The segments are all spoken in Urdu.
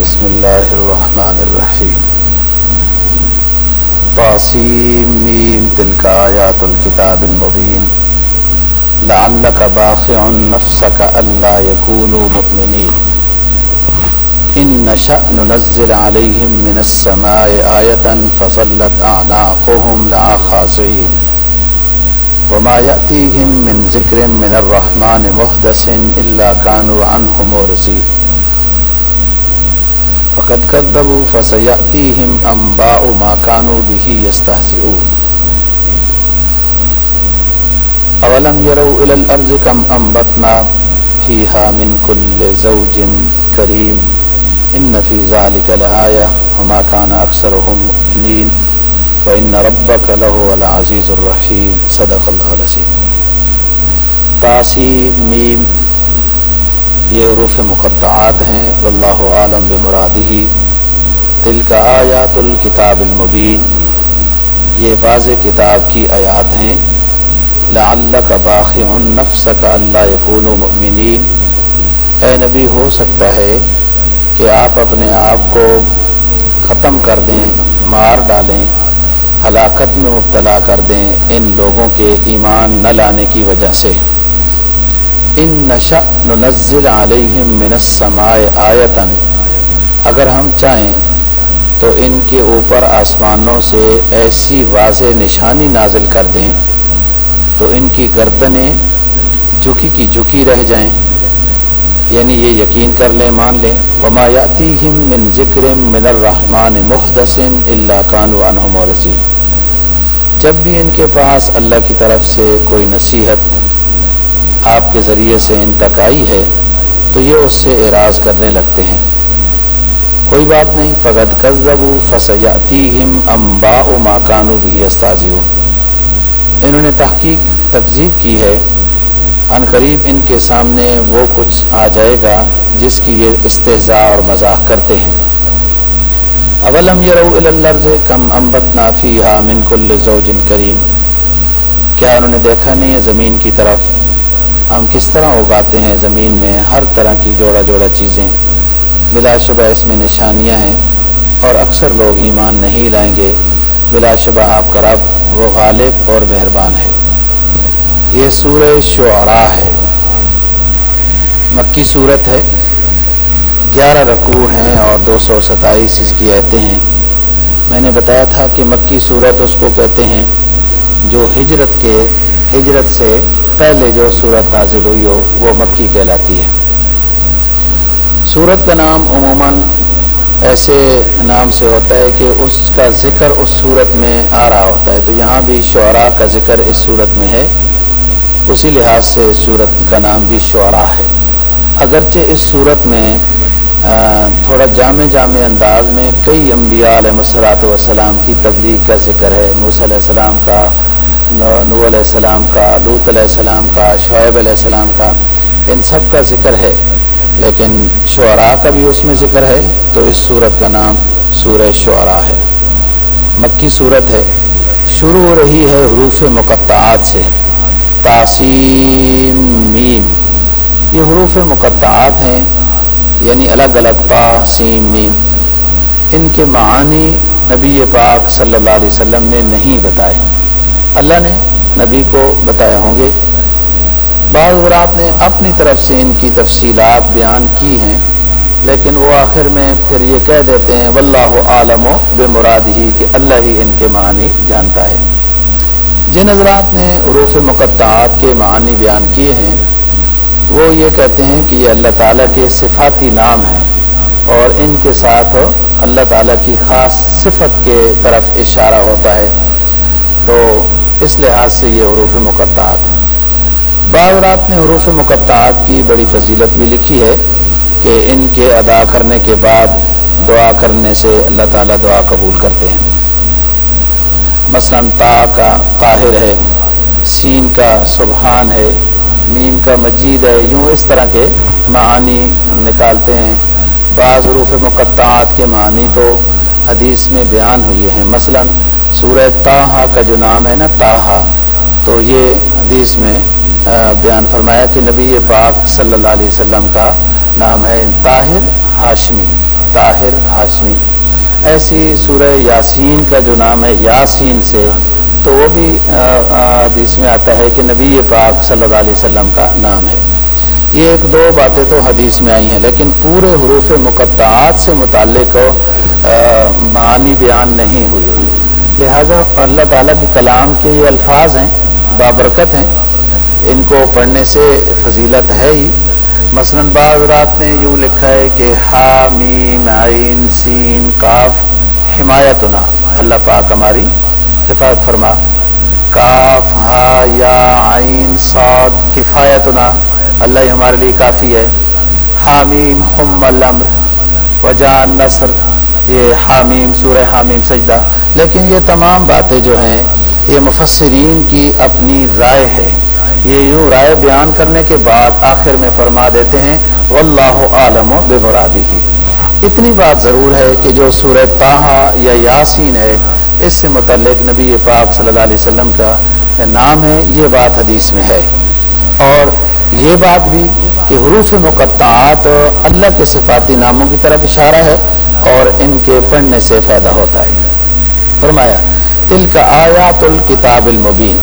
بسم الله الرحمن الرحيم. طاسيم ميم تلك آيات الكتاب المبين. لعلك باخع نفسك ألا يكونوا مؤمنين. إن نشأ ننزل عليهم من السماء آية فظلت أعناقهم لها خاضعين وما يأتيهم من ذكر من الرحمن محدث إلا كانوا عنه مورزين فقد كذبوا فسيأتيهم أنباء ما كانوا به يستهزئون. أولم يروا إلى الأرض كم أنبتنا فيها من كل زوج كريم؟ إن في ذلك لآية وما كان أكثرهم مؤمنين. وإن ربك له العزيز الرحيم. صدق الله العظيم. تاسیم میم یہ حروف مقطعات ہیں، واللہ عالم بمرادہی۔ دل کا آیات الکتاب المبین۔ یہ واضح کتاب کی آیات ہیں۔ لعلک باخع نفسک اللہ یکون مؤمنین۔ اے نبی، ہو سکتا ہے کہ آپ اپنے آپ کو ختم کر دیں، مار ڈالیں، ہلاکت میں مبتلا کر دیں ان لوگوں کے ایمان نہ لانے کی وجہ سے۔ ان نشا ننزل علیہم من السماء آیتن اگر ہم چاہیں تو ان کے اوپر آسمانوں سے ایسی واضح نشانی نازل کر دیں تو ان کی گردنیں جھکی کی جھکی رہ جائیں۔ یعنی یہ یقین کر لیں، مان لیں۔ وما یاتیہم من ذکر من الرحمن محدث الا كانوا عنه مورثین جب بھی ان کے پاس اللہ کی طرف سے کوئی نصیحت آپ کے ذریعے سے ان تک آئی ہے، تو یہ اس سے اعراض کرنے لگتے ہیں۔ کوئی بات نہیں فقط کذبوا فسیاتیہم انباء ما كانوا به استهزئون انہوں نے تحقیق، تکذیب کی ہے۔ ان قریب ان کے سامنے وہ کچھ آ جائے گا جس کی یہ استحضاء اور مزاح کرتے ہیں۔ اولم یرو الارض کم امبت نافیہ من کل زوج کریم۔ کیا انہوں نے دیکھا نہیں ہے زمین کی طرف؟ ہم کس طرح اگاتے ہیں زمین میں ہر طرح کی جوڑا جوڑا چیزیں؟ بلا شبہ اس میں نشانیاں ہیں اور اکثر لوگ ایمان نہیں لائیں گے۔ بلا شبہ آپ کا رب، وہ غالب اور مہربان ہے۔ یہ سورہ شعراء ہے۔ مکی صورت ہے۔ گیارہ رکوع ہیں اور دو سو ستائیس اس کی آیتیں ہیں۔ میں نے بتایا تھا کہ مکی صورت اس کو کہتے ہیں جو ہجرت کے، ہجرت سے پہلے جو صورت نازل ہوئی ہو، وہ مکی کہلاتی ہے۔ صورت کا نام عموماً ایسے نام سے ہوتا ہے کہ اس کا ذکر اس صورت میں آ رہا ہوتا ہے۔ تو یہاں بھی شعراء کا ذکر اس صورت میں ہے۔ اسی لحاظ سے اس صورت کا نام بھی شعراء ہے۔ اگرچہ اس صورت میں تھوڑا جامع جامع انداز میں کئی انبیاء علیہ مسلاۃ والسلام کی تبلیغ کا ذکر ہے۔ موسیٰ علیہ السلام کا نو علیہ السلام کا لوت علیہ السلام کا، شعیب علیہ السلام کا، ان سب کا ذکر ہے۔ لیکن شعراء کا بھی اس میں ذکر ہے، تو اس صورت کا نام سورہ شعراء ہے۔ مکی صورت ہے۔ شروع ہو رہی ہے حروف مقطعات سے۔ تاسیم میم۔ یہ حروف مقطعات ہیں یعنی الگ الگ تا، سیم، میم۔ ان کے معانی نبی پاک صلی اللہ علیہ وسلم نے نہیں بتائے۔ اللہ نے نبی کو بتایا ہوں گے۔ بعض حضرات نے اپنی طرف سے ان کی تفصیلات بیان کی ہیں، لیکن وہ آخر میں پھر یہ کہہ دیتے ہیں، واللہ عالم و بے مراد ہی کہ اللہ ہی ان کے معنی جانتا ہے۔ جن حضرات نے عروف مقطعات کے معنی بیان کیے ہیں، وہ یہ کہتے ہیں کہ یہ اللہ تعالیٰ کے صفاتی نام ہیں اور ان کے ساتھ اللہ تعالیٰ کی خاص صفت کے طرف اشارہ ہوتا ہے۔ تو اس لحاظ سے یہ حروف مقطعات ہیں۔ بعض رات نے حروف مقطعات کی بڑی فضیلت بھی لکھی ہے کہ ان کے ادا کرنے کے بعد دعا کرنے سے اللہ تعالیٰ دعا قبول کرتے ہیں۔ مثلا تا کا طاہر ہے، سین کا سبحان ہے، میم کا مجید ہے، یوں اس طرح کے معانی نکالتے ہیں۔ بعض حروف مقطعات کے معنی تو حدیث میں بیان ہوئے ہیں۔ مثلا سورہ تاہا کا جو نام ہے نا تاہا تو یہ حدیث میں بیان فرمایا کہ نبی پاک صلی اللہ علیہ وسلم کا نام ہے طاہر ہاشمی طاہر ہاشمی۔ ایسی سورہ یاسین کا جو نام ہے، یاسین سے، تو وہ بھی حدیث میں آتا ہے کہ نبی پاک صلی اللہ علیہ وسلم کا نام ہے۔ یہ ایک دو باتیں تو حدیث میں آئی ہیں، لیکن پورے حروف مقطعات سے متعلق معانی بیان نہیں ہوئی۔ لہذا اللہ تعالیٰ کے کلام کے یہ الفاظ ہیں، بابرکت ہیں۔ ان کو پڑھنے سے فضیلت ہے ہی۔ مثلا بعض رات نے یوں لکھا ہے کہ ہا، میم، عین، سین کاف حمایتنا۔ اللہ پاک ہماری حفاظت فرما۔ کاف ہا، یا، عین سعد کفایتنا۔ اللہ ہمارے لیے کافی ہے۔ حامیم ہم الامر۔ وجان نصر یہ حامیم سورہ حامیم سجدہ۔ لیکن یہ تمام باتیں جو ہیں، یہ مفسرین کی اپنی رائے ہے۔ یہ یوں رائے بیان کرنے کے بعد آخر میں فرما دیتے ہیں واللہ عالم و بے مرادی کی اتنی بات ضرور ہے کہ جو سورہ تاہا یا یاسین ہے، اس سے متعلق نبی پاک صلی اللہ علیہ وسلم کا نام ہے، یہ بات حدیث میں ہے۔ اور یہ بات بھی کہ حروف مقطعات اللہ کے صفاتی ناموں کی طرف اشارہ ہے اور ان کے پڑھنے سے فائدہ ہوتا ہے۔ فرمایا تل کا آیات الکتاب المبین۔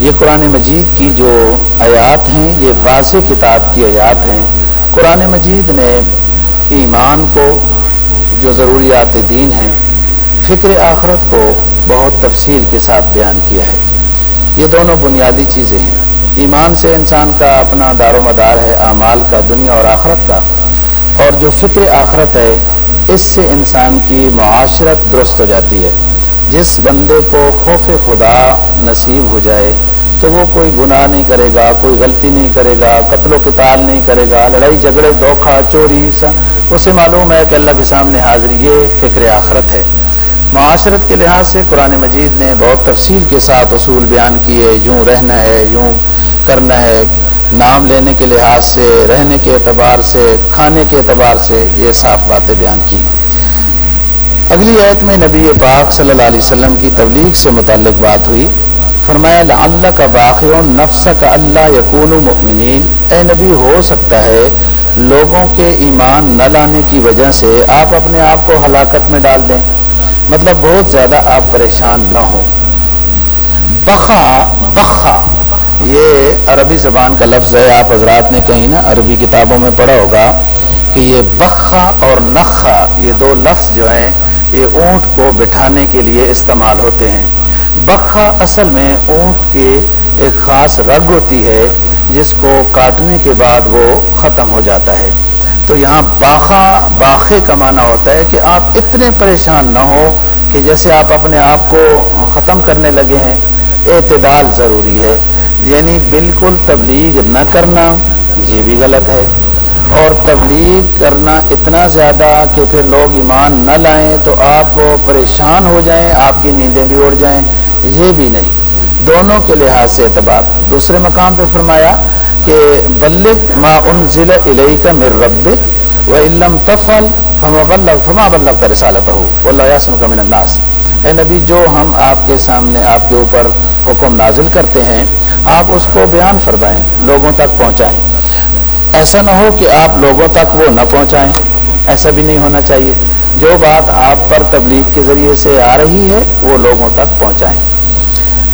یہ قرآن مجید کی جو آیات ہیں، یہ واضح کتاب کی آیات ہیں۔ قرآن مجید نے ایمان کو، جو ضروریات دین ہیں، فکر آخرت کو بہت تفصیل کے ساتھ بیان کیا ہے۔ یہ دونوں بنیادی چیزیں ہیں۔ ایمان سے انسان کا اپنا دار و مدار ہے، اعمال کا، دنیا اور آخرت کا۔ اور جو فکر آخرت ہے اس سے انسان کی معاشرت درست ہو جاتی ہے۔ جس بندے کو خوف خدا نصیب ہو جائے تو وہ کوئی گناہ نہیں کرے گا، کوئی غلطی نہیں کرے گا، قتل و قتال نہیں کرے گا، لڑائی، جھگڑے دھوکھا چوری اسے معلوم ہے کہ اللہ کے سامنے حاضر یہ فکر آخرت ہے۔ معاشرت کے لحاظ سے قرآن مجید نے بہت تفصیل کے ساتھ اصول بیان کیے، یوں رہنا ہے، یوں کرنا ہے۔ نام لینے کے لحاظ سے، رہنے کے اعتبار سے، کھانے کے اعتبار سے یہ صاف باتیں بیان کی اگلی آیت میں نبی پاک صلی اللہ علیہ وسلم کی تبلیغ سے متعلق بات ہوئی۔ فرمایا اللہ کا باقی نفس کا اللہ یقون مؤمنین۔ اے نبی، ہو سکتا ہے لوگوں کے ایمان نہ لانے کی وجہ سے آپ اپنے آپ کو ہلاکت میں ڈال دیں۔ مطلب بہت زیادہ آپ پریشان نہ ہوں۔ بخا بخا۔ یہ عربی زبان کا لفظ ہے، آپ حضرات نے کہیں نا عربی کتابوں میں پڑھا ہوگا کہ یہ بخا اور نخا، یہ دو لفظ جو ہیں، یہ اونٹ کو بٹھانے کے لیے استعمال ہوتے ہیں۔ بخا اصل میں اونٹ کی ایک خاص رگ ہوتی ہے، جس کو کاٹنے کے بعد وہ ختم ہو جاتا ہے۔ تو یہاں باخا باخے کا معنی ہوتا ہے کہ آپ اتنے پریشان نہ ہو کہ جیسے آپ اپنے آپ کو ختم کرنے لگے ہیں۔ اعتدال ضروری ہے۔ یعنی بالکل تبلیغ نہ کرنا، یہ بھی غلط ہے۔ اور تبلیغ کرنا اتنا زیادہ کہ پھر لوگ ایمان نہ لائیں تو آپ پریشان ہو جائیں، آپ کی نیندیں بھی اڑ جائیں۔ یہ بھی نہیں۔ دونوں کے لحاظ سے اعتبار۔ دوسرے مقام پہ فرمایا کہ بلغ ما انزل الیک من ربک و علم تفل فما بلغ فما بلغ رسالتہ واللہ من الناس۔ اے نبی، جو ہم آپ کے سامنے، آپ کے اوپر حکم نازل کرتے ہیں آپ اس کو بیان فرمائیں، لوگوں تک پہنچائیں۔ ایسا نہ ہو کہ آپ لوگوں تک وہ نہ پہنچائیں۔ ایسا بھی نہیں ہونا چاہیے۔ جو بات آپ پر تبلیغ کے ذریعے سے آ رہی ہے، وہ لوگوں تک پہنچائیں۔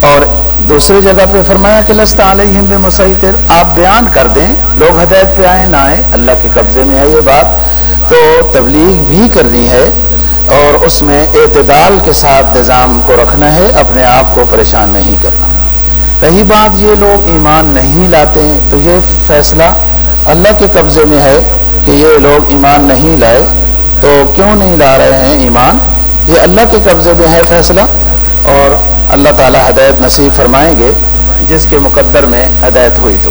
اور دوسری جگہ پہ فرمایا کہ لستا علیہم بے آپ بیان کر دیں، لوگ ہدایت پہ آئیں، نہ آئیں، اللہ کے قبضے میں ہے یہ بات۔ تو تبلیغ بھی کرنی ہے اور اس میں اعتدال کے ساتھ نظام کو رکھنا ہے، اپنے آپ کو پریشان نہیں کرنا۔ رہی بات یہ لوگ ایمان نہیں لاتے ہیں، تو یہ فیصلہ اللہ کے قبضے میں ہے کہ یہ لوگ ایمان نہیں لائے۔ تو کیوں نہیں لا رہے ہیں ایمان؟ یہ اللہ کے قبضے میں ہے فیصلہ۔ اور اللہ تعالیٰ ہدایت نصیب فرمائیں گے، جس کے مقدر میں ہدایت ہوئی تو۔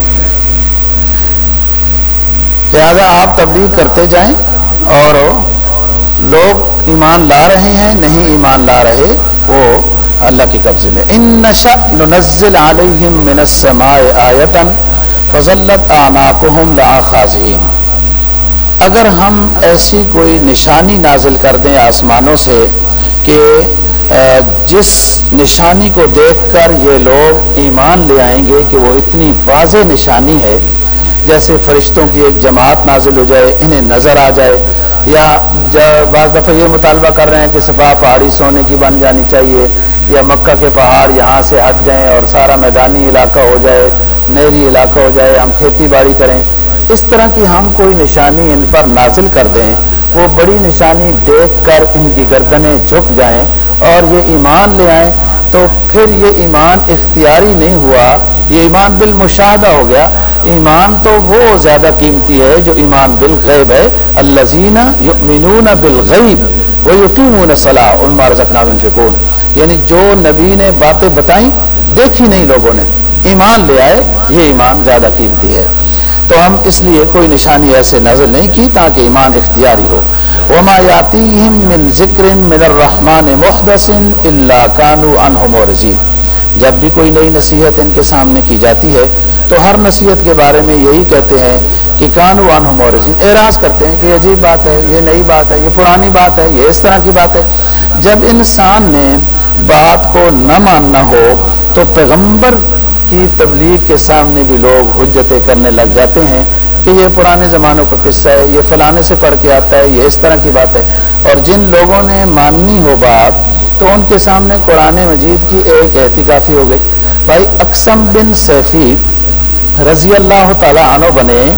لہذا آپ تبلیغ کرتے جائیں اور لوگ ایمان لا رہے ہیں، نہیں ایمان لا رہے، وہ اللہ کے قبضے میں۔ ان نشا ننزل علیہم من السماء آیتن فضلت اعناقهم لآخاذین اگر ہم ایسی کوئی نشانی نازل کر دیں آسمانوں سے کہ جس نشانی کو دیکھ کر یہ لوگ ایمان لے آئیں گے کہ وہ اتنی واضح نشانی ہے، جیسے فرشتوں کی ایک جماعت نازل ہو جائے، انہیں نظر آ جائے، یا بعض دفعہ یہ مطالبہ کر رہے ہیں کہ صفا پہاڑی سونے کی بن جانی چاہیے یا مکہ کے پہاڑ یہاں سے ہٹ جائیں اور سارا میدانی علاقہ ہو جائے، نہری علاقہ ہو جائے، ہم کھیتی باڑی کریں۔ اس طرح کی ہم کوئی نشانی ان پر نازل کر دیں، وہ بڑی نشانی دیکھ کر ان کی گردنیں جھک جائیں اور یہ ایمان لے آئیں۔ تو پھر یہ ایمان اختیاری نہیں ہوا، یہ ایمان بالمشاہدہ ہو گیا۔ ایمان تو وہ زیادہ قیمتی ہے جو ایمان بالغیب ہے۔ اللہ زینہ یؤمنون بالغیب وہ یقین صلاح عمار زکنام فکون یعنی جو نبی نے باتیں بتائیں، دیکھی نہیں لوگوں نے۔ ایمان لے آئے، یہ ایمان زیادہ قیمتی ہے۔ تو ہم اس لیے کوئی نشانی ایسے نظر نہیں کی تاکہ ایمان اختیاری ہو۔ وما یاتیہم من ذکر من الرحمن محدث الا كانوا عنه مورزین جب بھی کوئی نئی نصیحت ان کے سامنے کی جاتی ہے، تو ہر نصیحت کے بارے میں یہی کہتے ہیں کہ کانو عنہ مورزین اعراض کرتے ہیں کہ یہ عجیب بات ہے، یہ نئی بات ہے، یہ پرانی بات ہے، یہ اس طرح کی بات ہے۔ جب انسان نے بات کو نہ ماننا ہو تو پیغمبر کی تبلیغ کے سامنے بھی لوگ حجتیں کرنے لگ جاتے ہیں کہ یہ پرانے زمانوں کا قصہ ہے، یہ فلانے سے پڑھ کے آتا ہے، یہ اس طرح کی بات ہے۔ اور جن لوگوں نے ماننی ہو بات، تو ان کے سامنے قرآن مجید کی ایک احتی کافی ہو گئی۔ بھائی، اقسم بن سیفی رضی اللہ تعالی عنہ بنے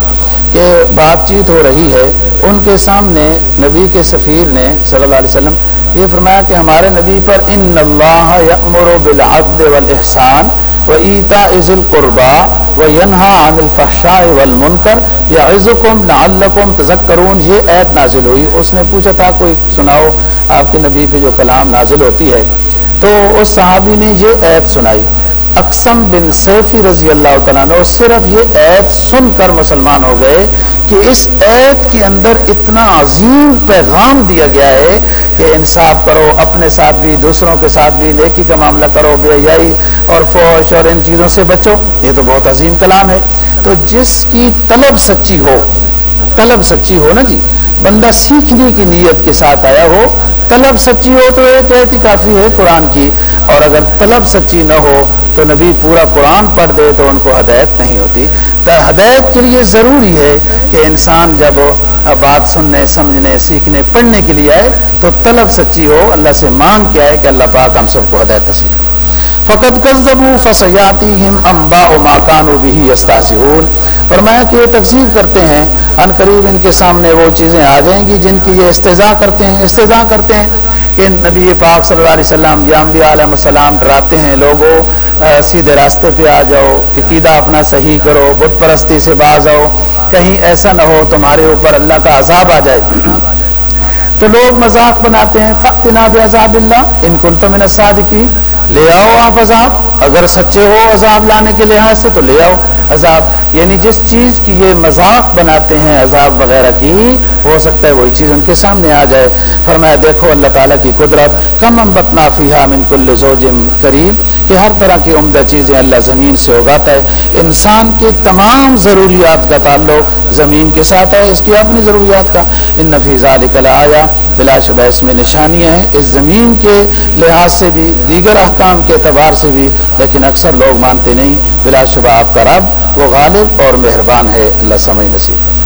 کہ بات چیت ہو رہی ہے۔ ان کے سامنے نبی کے سفیر نے صلی اللہ علیہ وسلم یہ فرمایا کہ ہمارے نبی پر ان اللہ یامر بالعدل والاحسان و ایتا عز القربا و ینہا عن الفحشاء والمنکر يعظكم لعلكم تذكرون یہ ایت نازل ہوئی اس نے پوچھا تھا کوئی سناؤ آپ کے نبی پہ جو کلام نازل ہوتی ہے تو اس صحابی نے یہ عید سنائی اقسم بن سیفی رضی اللہ تعالیٰ نے صرف یہ عید سن کر مسلمان ہو گئے کہ اس عید کے اندر اتنا عظیم پیغام دیا گیا ہے کہ انصاف کرو، اپنے ساتھ بھی، دوسروں کے ساتھ بھی، نیکی کا معاملہ کرو، بے حیائی اور فوش اور ان چیزوں سے بچو۔ یہ تو بہت عظیم کلام ہے۔ تو جس کی طلب سچی ہو، طلب سچی ہو نا جی؟ بندہ سیکھنے کی نیت کے ساتھ آیا ہو، طلب سچی ہو تو ایک ایتی کافی ہے قرآن کی، اور اگر طلب سچی نہ ہو تو نبی پورا قرآن پڑھ دے تو ان کو ہدایت نہیں ہوتی۔ تو ہدایت کے لیے ضروری ہے کہ انسان جب بات سننے، سمجھنے، سیکھنے، پڑھنے کے لیے آئے تو طلب سچی ہو، اللہ سے مانگ کے آئے کہ اللہ پاک ہم سب کو ہدایت نصیب فقط کذبوا فسیاتیہم انباء ما كانوا به یستهزئون فرمایا کہ یہ تکذیب کرتے ہیں، ان قریب ان کے سامنے وہ چیزیں آ جائیں گی جن کی یہ استضاء کرتے ہیں، استضاء کرتے ہیں کہ نبی پاک صلی اللہ علیہ وسلم یا انبیاء علیہ السلام ڈراتے ہیں لوگوں سیدھے راستے پہ آ جاؤ عقیدہ اپنا صحیح کرو، بت پرستی سے باز آؤ، کہیں ایسا نہ ہو تمہارے اوپر اللہ کا عذاب آ جائے۔ تو لوگ مذاق بناتے ہیں، فقتنا بعذاب اللہ ان کن تو میں نے صادقی لے آؤ آپ عذاب اگر سچے ہو عذاب لانے کے لحاظ سے تو لے آؤ عذاب۔ یعنی جس چیز کی یہ مذاق بناتے ہیں عذاب وغیرہ کی، ہو سکتا ہے وہی چیز ان کے سامنے آ جائے۔ فرمایا، دیکھو اللہ تعالیٰ کی قدرت، کم امبتنا فیحا من کل زوجم کریم، کہ ہر طرح کی عمدہ چیزیں اللہ زمین سے اگاتا ہے۔ انسان کے تمام ضروریات کا تعلق زمین کے ساتھ ہے، اس کی اپنی ضروریات کا۔ ان نفیز علی آیا بلا شبہ اس میں نشانیاں ہیں۔ اس زمین کے لحاظ سے بھی، دیگر احکام کے اعتبار سے بھی لیکن اکثر لوگ مانتے نہیں، بلا شبہ آپ کا رب، وہ غالب اور مہربان ہے، اللہ سمجھ نصیب۔